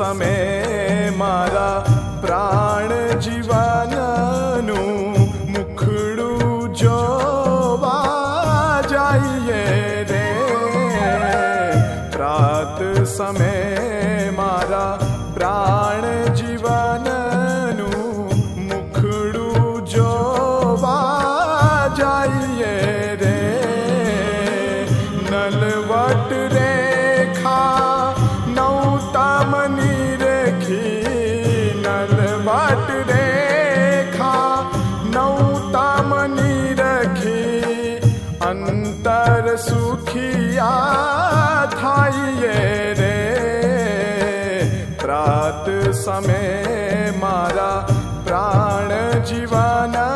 मा प्रा जीवनूखे रेणे प्रात समे मारा प्राण जीवन मूखु जोवा जा प्रात समय मारा प्राण जीवना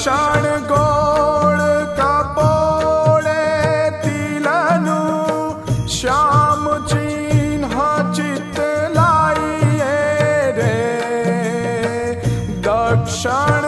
शण गोड कपोरे तिलु श्यामचीन् रे. दक्षण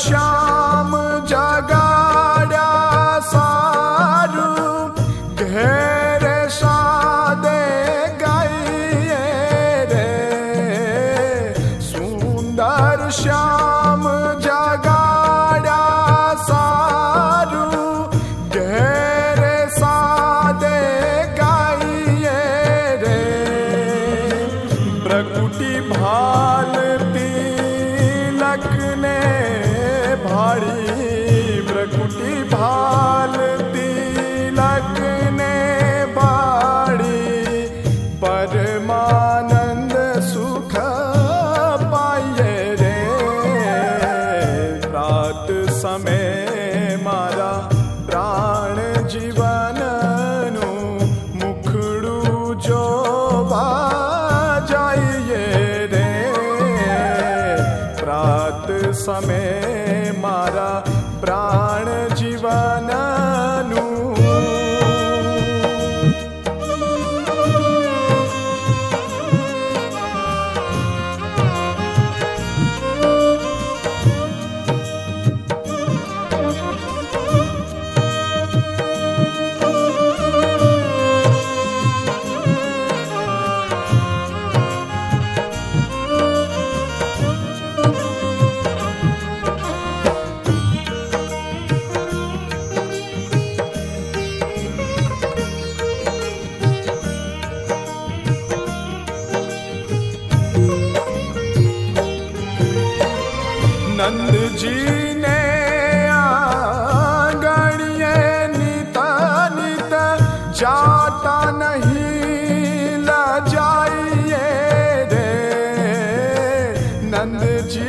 श्याम जगाड़ा सारू घेर सादे गए रे। सुंदर श्याम जगाड़ा सारू रे। प्रकुटी भाल कुटि भाल ने बाडी परमानन्द सुख पाय रे। प्रात से मा प्राण जीवन मुखु जो वा जे प्रात स नंद जी ने गणिय नित नित जाता नहीं ल जाइए रे। नंद जी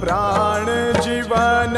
प्राण जीवन